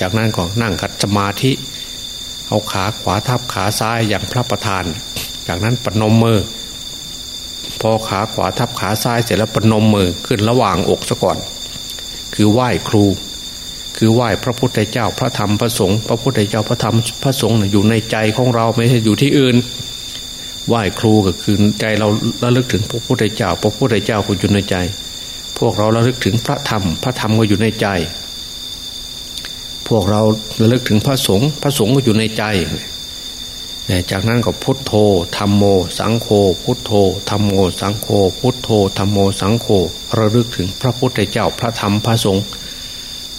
จากนั้นก็นั่งขัดสมาธิ เอาขาขวาทับขาซ้ายอย่างพระประธาน จากนั้นปนมมือ พอขาขวาทับขาซ้ายเสร็จแล้วปนมมือขึ้นระหว่างอกซะก่อน คือไหว้ครู คือไหว้พระพุทธเจ้าพระธรรมพระสงฆ์พระพุทธเจ้าพระธรรมพระสงฆ์อยู่ในใจของเราไม่ใช่อยู่ที่อื่นไหว้ครูก็คือใจเราระลึกถึงพระพุทธเจ้า พระพุทธเจ้าก็อยู่ในใจ พวกเราระลึกถึงพระธรรม พระธรรมก็อยู่ในใจ พวกเราระลึกถึงพระสงฆ์พระสงฆ์ก็อยู่ในใจ จากนั้นก็พุทโธธรรมโม สังโฆพุทโธธรรมโม สังโฆพุทโธธรรมโมสังโฆระลึกถึงพระพุทธเจ้าพระธรรมพระสงฆ์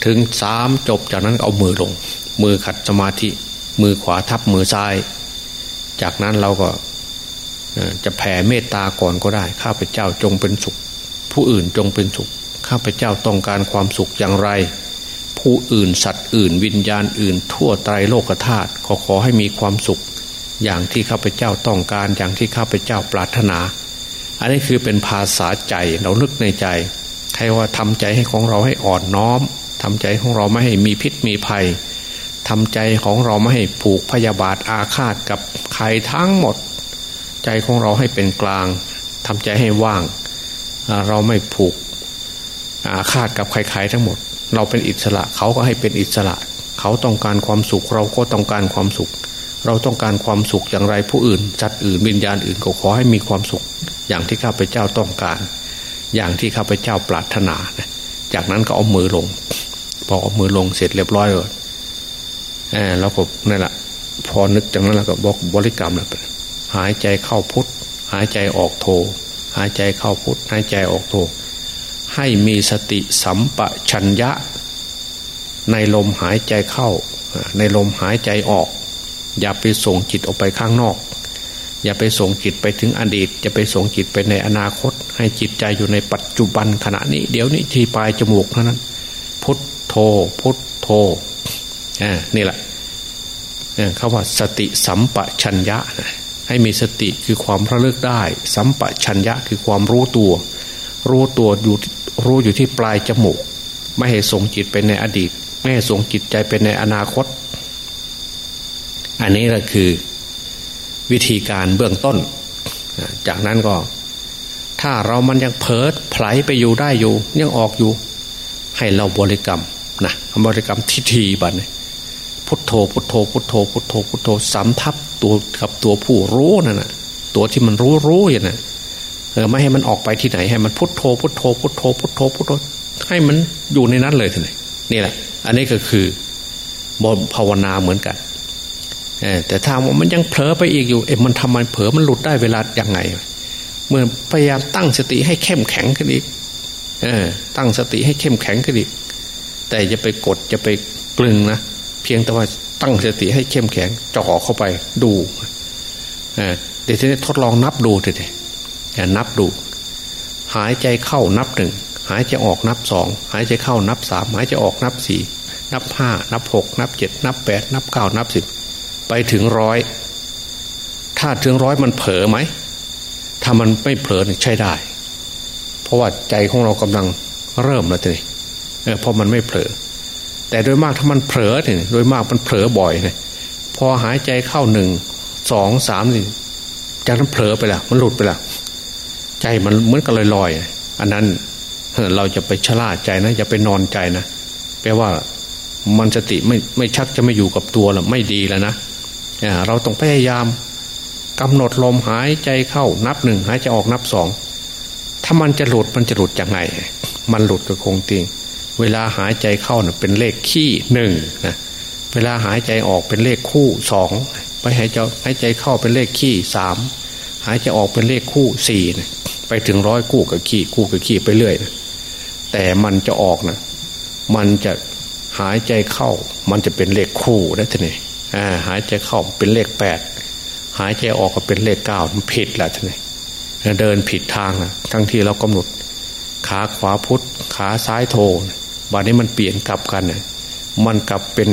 ถึงสามจบจากนั้นเอามือลง มือขัดสมาธิ มือขวาทับมือซ้าย จากนั้นเราก็จะแผ่เมตตาก่อนก็ได้ ข้าพเจ้าจงเป็นสุข ผู้อื่นจงเป็นสุข ข้าพเจ้าต้องการความสุขอย่างไร ผู้อื่นสัตว์อื่น วิญญาณอื่น ทั่วไตรโลกธาตุขอขอให้มีความสุข อย่างที่ข้าพเจ้าต้องการอย่างที่ข้าพเจ้าปรารถนา อันนี้คือเป็นภาษาใจเรานึกในใจใครว่าทำใจให้ของเราให้อ่อนน้อมทำใจของเราไม่ให้มีพิษมีภัยทำใจของเราไม่ให้ผูกพยาบาทอาฆาตกับใครทั้งหมด ใจของเราให้เป็นกลางทำใจให้ว่าง เราไม่ผูกอาฆาตกับใครๆทั้งหมด เราเป็นอิสระเขาก็ให้เป็นอิสระ เขาต้องการความสุขเราก็ต้องการความสุข เราต้องการความสุขอย่างไรผู้อื่นจัดอื่นวิญญาณอื่นก็ขอให้มีความสุข อย่างที่ข้าพเจ้าต้องการ อย่างที่ข้าพเจ้าปรารถนาจากนั้นก็เอามือลง พอเอามือลงเสร็จเรียบร้อยเลยแล้วก็นั่นแหละพอนึกจากนั้นแล้วก็บอกบริกรรมแล้วหายใจเข้าพุทหายใจออกโทหายใจเข้าพุทหายใจออกโท ให้มีสติสัมปชัญญะ ในลมหายใจเข้า ในลมหายใจออก อย่าไปส่งจิตออกไปข้างนอก อย่าไปส่งจิตไปถึงอดีต จะไปส่งจิตไปในอนาคต ให้จิตใจอยู่ในปัจจุบันขณะนี้ เดี๋ยวนี้ที่ปลายจมูกเท่านั้น พุทโธพุทโธนี่แหละคำว่าสติสัมปชัญญะให้มีสติคือความระลึกได้ สัมปชัญญะคือความรู้ตัว รู้ตัวอยู่รู้อยู่ที่ปลายจมูก ไม่ให้ส่งจิตไปในอดีต ไม่ให้ส่งจิตใจไปในอนาคต อันนี้แหละคือวิธีการเบื้องต้น จากนั้นก็ ถ้าเรามันยังเพิดไผลไปอยู่ได้อยู่ ยังออกอยู่ ให้เราบริกรรมนะบริกรรมทิฏฐิบันพุทโธพุทโธพุทโธพุทโธพุทโธสามทับตัวกับตัวผู้รู้นั่นนะตัวที่มันรู้รู้อย่างนั้น ไม่ให้มันออกไปที่ไหน ให้มันพุทโธพุทโธพุทโธพุทโธพุทโธให้มันอยู่ในนั้นเลยทีนี้นี่แหละ อันนี้ก็คือบนภาวนาเหมือนกันแต่ถ้าว่ามันยังเผลอไปอีกอยู่เอ๊ะมันทำไมเผลอมันหลุดได้เวลาอย่างไงเมื่อพยายามตั้งสติให้เข้มแข็งขึ้นอีกตั้งสติให้เข้มแข็งขึ้นอีก แต่จะไปกดจะไปกลึงนะเพียงแต่ว่าตั้งสติให้เข้มแข็งจ่อเข้าไปดูเดี๋ยวทีนี้ทดลองนับดูเถอะ นับดู หายใจเข้านับหนึ่งหายใจออกนับสองหายใจเข้านับสามหายใจออกนับสี่นับห้านับหกนับเจ็ดนับแปดนับเก้านับสิบไปถึงร้อยถ้าถึงร้อยมันเผลอไหมถ้ามันไม่เผลอใช่ได้ เพราะว่าใจของเรากำลังเริ่มแล้วทีนี้เพราะมันไม่เผลอ แต่โดยมากถ้ามันเผลอเนี่ยโดยมากมันเผลอบ่อยเนี่ยพอหายใจเข้าหนึ่งสองสามนี่จากนั้นเผลอไปล้วมันหลุดไปล้ว ใจมันเหมือนกับลอยลอยอันนั้นเราจะไปชะล่าใจนะอย่าไปนอนใจนะแปลว่ามันสติไม่ไม่ชักจะไม่อยู่กับตัวแล้วไม่ดีแล้วนะเราต้องพยายามกำหนดลมหายใจเข้านับหนึ่งหายใจออกนับสองถ้ามันจะหลุดมันจะหลุดจากไง มันหลุดก็คงติง เวลาหายใจเข้าเน่ยเป็นเลขขี้หนึ่งนะเวลาหายใจออกเป็นเลขคู่สองไปหายใจหายใจเข้าเป็นเลขขี้สามหายใจออกเป็นเลขคู่สี่นะ ไปถึงร้อยคู่กับขี้คู่กับขี้ไปเรื่อยนะแต่มันจะออกนะมันจะหายใจเข้า มันจะเป็นเลขคู่ได้ทีนี้หายใจเข้าเป็นเลขแปดหายใจออกก็เป็นเลขเก้ามันผิดแหละทีนี้เดินผิดทางนะทั้งที่เรากำหนดขาขวาพุทธขาซ้ายโทวันนี้มันเปลี่ยนกลับกันเนี่ยมันกลับเป็น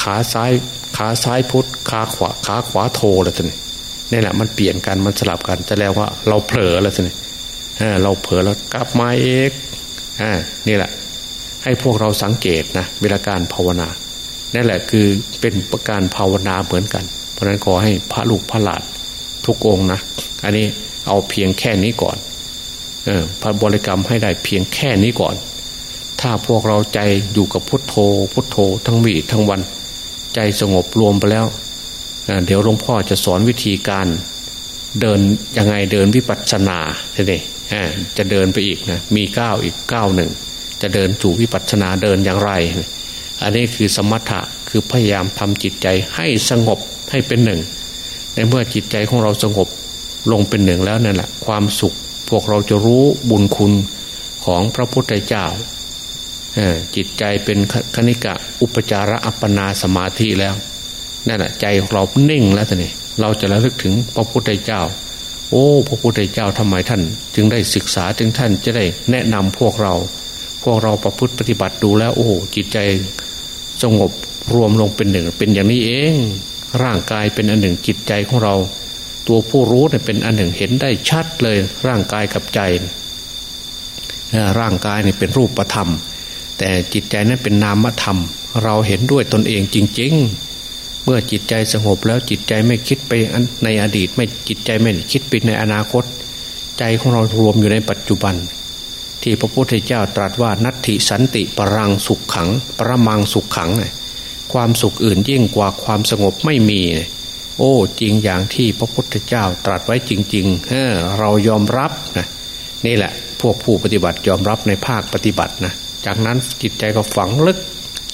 ขาซ้ายขาซ้ายพุทธขาขวาขาขวาโทแล้วทีนี้นี่ นี่แหละมันเปลี่ยนกันมันสลับกันจะแล้วว่าเราเผลอแล้วทีนี้เราเผลอแล้วกลับมาเองนี่แหละ ให้พวกเราสังเกตนะเวลาการภาวนานั่นแหละคือเป็นประการภาวนาเหมือนกัน เพราะนั้นขอให้พระลูกพระหลานทุกองนะ อันนี้เอาเพียงแค่นี้ก่อนออพระบริกรรมให้ได้เพียงแค่นี้ก่อน ถ้าพวกเราใจอยู่กับพุทโธ พุทโธทั้งวีทั้งวัน ใจสงบรวมไปแล้ว เดี๋ยวหลวงพ่อจะสอนวิธีการเดินยังไงเดินวิปัสสนาเนี่ยจะเดินไปอีกนะมีก้าวอีกก้าวหนึ่ง จะเดินสู่วิปัสสนาเดินอย่างไร อันนี้คือสมถะคือพยายามทำจิตใจให้สงบให้เป็นหนึ่ง ในเมื่อจิตใจของเราสงบลงเป็นหนึ่งแล้วนั่นแหละความสุข พวกเราจะรู้บุญคุณของพระพุทธเจ้าจิตใจเป็นคณิกะอุปจาระอัปปนาสมาธิแล้ว นั่นแหละใจของเรานิ่งแล้วท่นี่เราจะระลึกถึงพระพุทธเจ้า โอ้ พระพุทธเจ้าทำไมท่าน จึงได้ศึกษาจึงท่านจะได้แนะนำพวกเรา พวกเราประพฤติปฏิบัติดูแล้ว โอ้จิตใจสงบรวมลงเป็นหนึ่ง เป็นอย่างนี้เอง ร่างกายเป็นอันหนึ่งจิตใจของเรา ตัวผู้รู้เนี่ยเป็นอันหนึ่งเห็นได้ชัดเลย ร่างกายกับใจ ร่างกายเนี่ยเป็นรูปธรรม แต่จิตใจนั้นเป็นนามธรรม เราเห็นด้วยตนเองจริง ๆ เมื่อจิตใจสงบแล้วจิตใจไม่คิดไปในอดีต ไม่จิตใจไม่คิดไปในอนาคต ใจของเรารวมอยู่ในปัจจุบัน ที่พระพุทธเจ้าตรัสว่านัตถิสันติปรังสุขขัง ประมังสุขขัง ความสุขอื่นยิ่งกว่าความสงบไม่มี โอ้จริงอย่างที่พระพุทธเจ้าตรัสไว้จริงๆเเรายอมรับนะนี่แหละพวกผู้ปฏิบัติยอมรับในภาคปฏิบัตินะจากนั้นจิตใจก็ฝังลึก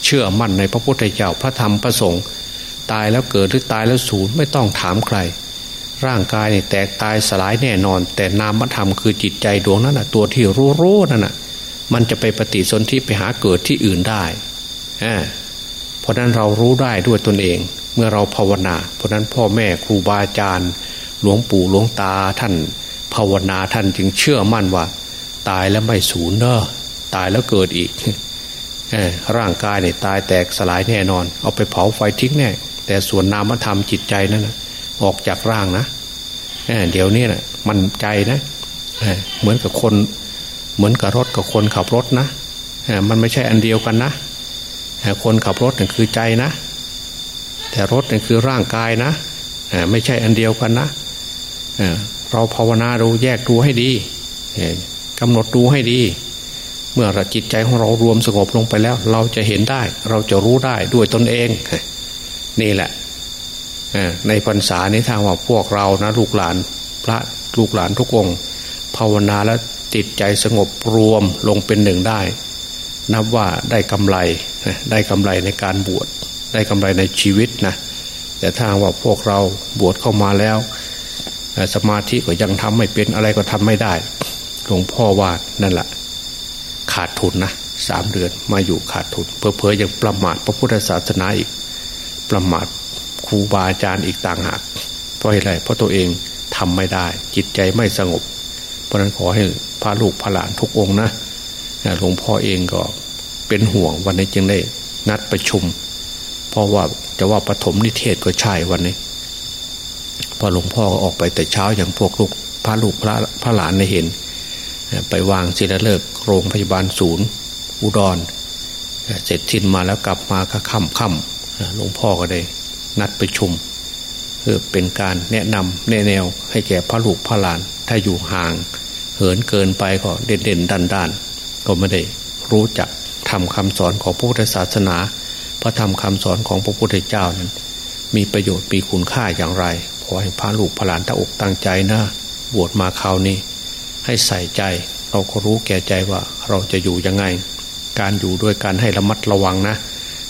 เชื่อมั่นในพระพุทธเจ้าพระธรรมพระสงฆ์ ตายแล้วเกิดหรือตายแล้วสูญไม่ต้องถามใคร ร่างกายเนี่ยแตกตายสลายแน่นอน แต่นามธรรมคือจิตใจดวงนั้นนะตัวที่รู้รู้นั่นนะมันจะไปปฏิสนธิไปหาเกิดที่อื่นได้เพราะนั้นเรารู้ได้ด้วยตนเอง เมื่อเราภาวนา เพราะนั้นพ่อแม่ครูบาอาจารย์ หลวงปู่หลวงตาท่าน ภาวนาท่านจึงเชื่อมั่นว่า ตายแล้วไม่สูญเนอะตายแล้วเกิดอีกร่างกายเนี่ยตายแตกสลายแน่นอน เอาไปเผาไฟทิ้งแน่ แต่ส่วนนามธรรมจิตใจนั้นนะออกจากร่างนะเดี๋ยวนี้นะมันใจนะเหมือนกับคน เหมือนกับรถกับคนขับรถนะมันไม่ใช่อันเดียวกันนะคนขับรถนี่นคือใจนะ แต่รถนี่นคือร่างกายนะไม่ใช่อันเดียวกันนะเราภาวนาดูแยกดูให้ดีกำหนดดูให้ดี เมื่อจิตใจของเรารวมสงบลงไปแล้ว เราจะเห็นได้ เราจะรู้ได้ด้วยตนเอง นี่แหละในพรรษานี้ทางว่าพวกเรานะลูกหลานพระลูกหลานทุกองภาวนาแล้วติดใจสงบรวมลงเป็นหนึ่งได้ นับว่าได้กำไรได้กำไรในการบวชได้กำไรในชีวิตนะแต่ถ้าว่าพวกเราบวชเข้ามาแล้ว สมาธิก็ยังทำไม่เป็นอะไรก็ทำไม่ได้หลวงพ่อว่านั่นแหละขาดทุนนะสามเดือนมาอยู่ขาดทุนเพอเพอยังประมาทพระพุทธศาสนาอีก ประมาทครูบาอาจารย์อีกต่างหากเพราะอะไรเพราะตัวเองทำไม่ได้ จิตใจไม่สงบ เพราะนั้นขอให้พาลูกพาหลานทุกองนะหลวงพ่อเองก็เป็นห่วงวันนี้จึงได้นัดประชุม เพราะว่าจะว่าปฐมนิเทศก็ใช่วันนี้พอหลวงพ่อออกไปแต่เช้าอย่างพวกลูกพระลูกพระพระหลานได้เห็น ไปวางศิลเลิกโรงพยาบาลศูนย์ อุดร เสร็จชินมาแล้วกลับมาก็ค่ำค่ำ หลวงพ่อก็ได้นัดประชุมเพื่อเป็นการแนะนำแนแนวให้แก่พระลูกพระหลาน ถ้าอยู่ห่างเหินเกินไปก็เด่นเด่นดันดันก็ไม่ได้รู้จักทำคำสอนของพระพุทธศาสนา พระธรรมคำสอนของพระพุทธเจ้านั้น มีประโยชน์มีคุณค่าอย่างไรขอให้พระลูกพระหลานตั้งอกตั้งใจนะบวชมาคราวนี้ ให้ใส่ใจเราก็รู้แก่ใจว่าเราจะอยู่ยังไง การอยู่ด้วยการให้ระมัดระวังนะ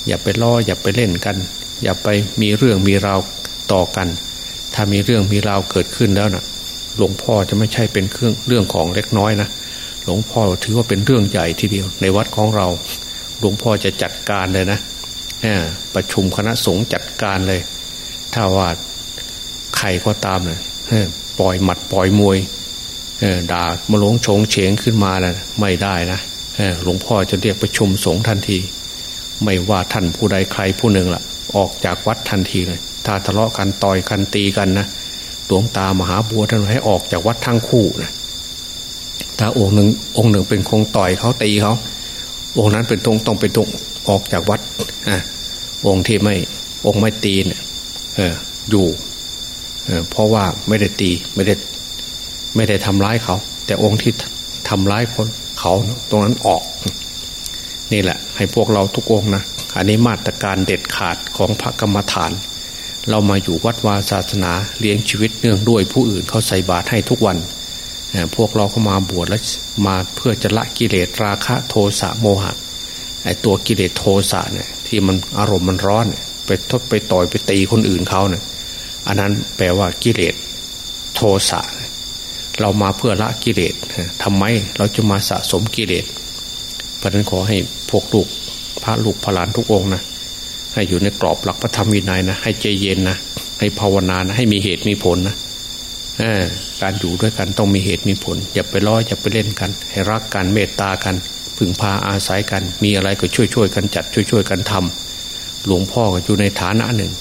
อย่าไปล้ออย่าไปเล่นกัน อย่าไปมีเรื่องมีราวต่อกัน ถ้ามีเรื่องมีราวเกิดขึ้นแล้วนะ่ะ หลวงพ่อจะไม่ใช่เป็นเครื่องเรื่องของเล็กน้อยนะหลวงพ่อถือว่าเป็นเรื่องใหญ่ทีเดียว ในวัดของเรา หลวงพ่อจะจัดการเลยนะประชุมคณะสงฆ์จัดการเลย ถ้าว่าใครก็ตามเนะ่ยปล่อยหมัดปล่อยมวยด่ามาหลงชงเฉงขึ้นมาแล้วไม่ได้นะหลวงพ่อจะเรียกประชุมสงฆ์ทันที ไม่ว่าท่านผู้ใดใครผู้หนึ่งละ่ะ ออกจากวัดทันทีเลย ถ้าทะเลาะกันต่อยกันตีกันนะหลวงตามหาบัวท่านให้ออกจากวัดทั้งคู่นะถ้าองค์หนึ่งองค์หนึ่งเป็นคงต่อยเขาตีเขาองค์นั้นเป็นตรงต้องเป็นตรงออกจากวัดอะองค์ที่ไม่องค์ไม่ตีเนี่ยเอออยู่เออเพราะว่าไม่ได้ตีไม่ได้ ไม่ได้ทำร้ายเขา แต่องค์ที่ทำร้ายคนเขาตรงนั้นออก นี่แหละ ให้พวกเราทุกองนะอันนี้มาตรการเด็ดขาดของพระกรรมฐาน เรามาอยู่วัดวาศาสนาเลี้ยงชีวิตเนื่องด้วยผู้อื่นเขาใส่บาตรให้ทุกวัน พวกเราเข้ามาบวชแล้วมาเพื่อจะละกิเลสราคะโทสะโมหะไอตัวกิเลสโทสะเนี่ยที่มันอารมณ์มันร้อนไปทดไปต่อยไปตีคนอื่นเขาเนี่ยอันนั้นแปลว่ากิเลสโทสะเรามาเพื่อละกิเลสทำไมเราจะมาสะสมกิเลส เพราะนั้นขอให้พวกลูกพระลูกพระหลานทุกองนะให้อยู่ในกรอบหลักพระธรรมวินัยนะให้ใจเย็นนะให้ภาวนานะให้มีเหตุมีผลนะการอยู่ด้วยกันต้องมีเหตุมีผล อย่าไปล้ออย่าไปเล่นกัน ให้รักกันเมตตากัน พึ่งพาอาศัยกัน มีอะไรก็ช่วยช่วยกันจัดช่วยช่วยกันทำหลวงพ่อก็อยู่ในฐานะหนึ่ง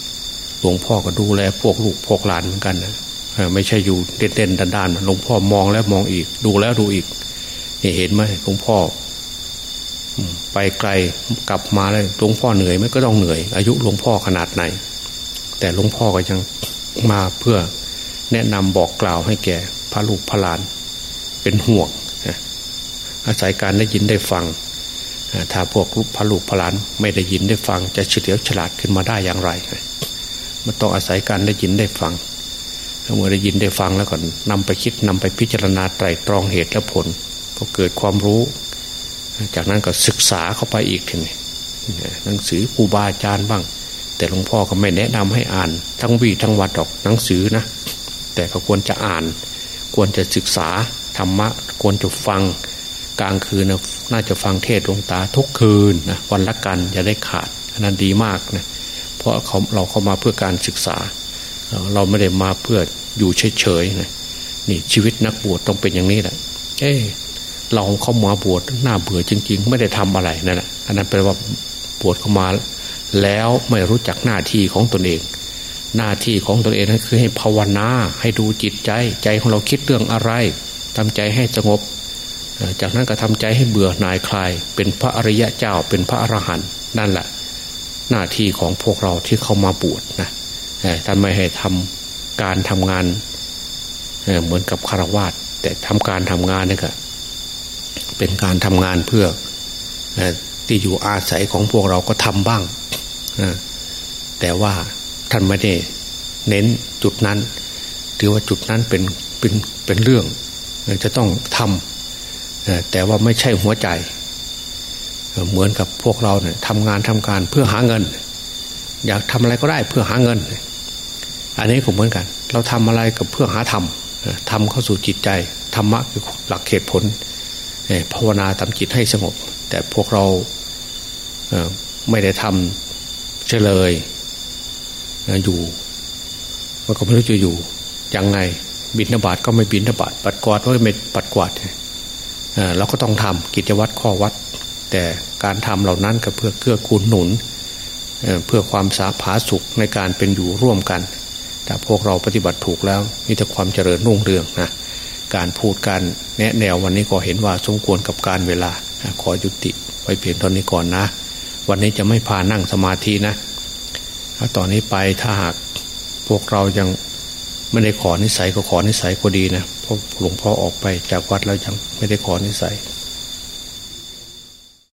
หลวงพ่อก็ดูแลพวกลูกพวกหลานเหมือนกันนะไม่ใช่อยู่เด่นเด่นด้านๆหลวงพ่อมองแล้วมองอีก ดูแล้วดูอีกเห็นไหมหลวงพ่อ ไปไกลกลับมาเลยหลวงพ่อเหนื่อยไหมก็ต้องเหนื่อย อายุหลวงพ่อขนาดไหน แต่หลวงพ่อก็ยังมาเพื่อแนะนำบอกกล่าวให้แก่พระลูกพระหลาน เป็นห่วงอาศัยการได้ยินได้ฟังถ้าพวกลูกพระลูกพระหลานไม่ได้ยินได้ฟัง จะเฉลียวฉลาดขึ้นมาได้อย่างไรมันต้องอาศัยการได้ยินได้ฟังเมื่อได้ยินได้ฟังแล้วก็นนำไปคิดนำไปพิจารณาไตรตรองเหตุและผลพอเกิดความรู้ จากนั้นก็ศึกษาเข้าไปอีกทีนี้หนังสือครูบาอาจารย์บ้าง แต่หลวงพ่อก็ไม่แนะนำให้อ่าน ทั้งวีทั้งวัดดอกหนังสือนะ แต่ก็ควรจะอ่าน ควรจะศึกษาธรรมะควรจะฟังกลางคืนนะน่าจะฟังเทศดวงตาทุกคืนนะวันละกันอย่าได้ขาดอันนั้นดีมากนะเพราะเขาเราเข้ามาเพื่อการศึกษา เราไม่ได้มาเพื่ออยู่เฉยๆนะนี่ชีวิตนักบวชต้องเป็นอย่างนี้แหละ เอ้ เราเข้ามาบวชหน้าเบื่อจริง ๆ ไม่ได้ทำอะไรนั่นแหละอันนั้นแปลว่าบวชเข้ามา แล้วไม่รู้จักหน้าที่ของตนเอง หน้าที่ของตนเองนั่นคือให้ภาวนาให้ดูจิตใจใจของเราคิดเรื่องอะไรทำใจให้สงบ จากนั้นก็ทำใจให้เบื่อหน่ายคลาย เป็นพระอริยะเจ้าเป็นพระอรหันต์นั่นแหละ หน้าที่ของพวกเราที่เข้ามาบวชนะท่านไม่ให้ทำการทำงานเหมือนกับคารวาสแต่ทำการทำงานนี่ก็ เป็นการทำงานเพื่อที่อยู่อาศัยของพวกเราก็ทำบ้าง แต่ว่าท่านไม่ได้เน้นจุดนั้นถือว่าจุดนั้นเป็นเป็นเป็นเรื่อง จะต้องทำแต่ว่าไม่ใช่หัวใจ เหมือนกับพวกเราเนี่ยทำงานทำการเพื่อหาเงิน อยากทำอะไรก็ได้เพื่อหาเงิน อันนี้ก็เหมือนกัน เราทำอะไรกับเพื่อหาธรรมทำเข้าสู่จิตใจธรรมะคือหลักเหตุผล ภาวนาทำจิตให้สงบ แต่พวกเราไม่ได้ทำเฉลยอยู่มันก็ไม่รู้จะอยู่ยังไงบินบาตก็ไม่บินบาตปัดกวาดก็ไม่ปัดกวาดเราก็ต้องทำกิจวัตรข้อวัด แต่การทำเหล่านั้นก็เพื่อเกื้อกูลหนุนเพื่อความสาผาสุขในการเป็นอยู่ร่วมกัน แต่พวกเราปฏิบัติถูกแล้วมีแต่ความเจริญรุ่งเรืองนะ การพูดการแนะแนววันนี้ก็เห็นว่าสมควรกับการเวลา ขอยุติไว้เพียงเท่านี้ก่อนนะ วันนี้จะไม่พานั่งสมาธินะถ้าตอนนี้ไปถ้าหากพวกเรายังไม่ได้ขอนิสัยก็ขอนิสัยก็ดีนะเพราะหลวงพ่อออกไปจากวัดแล้วยังไม่ได้ขอนิสัย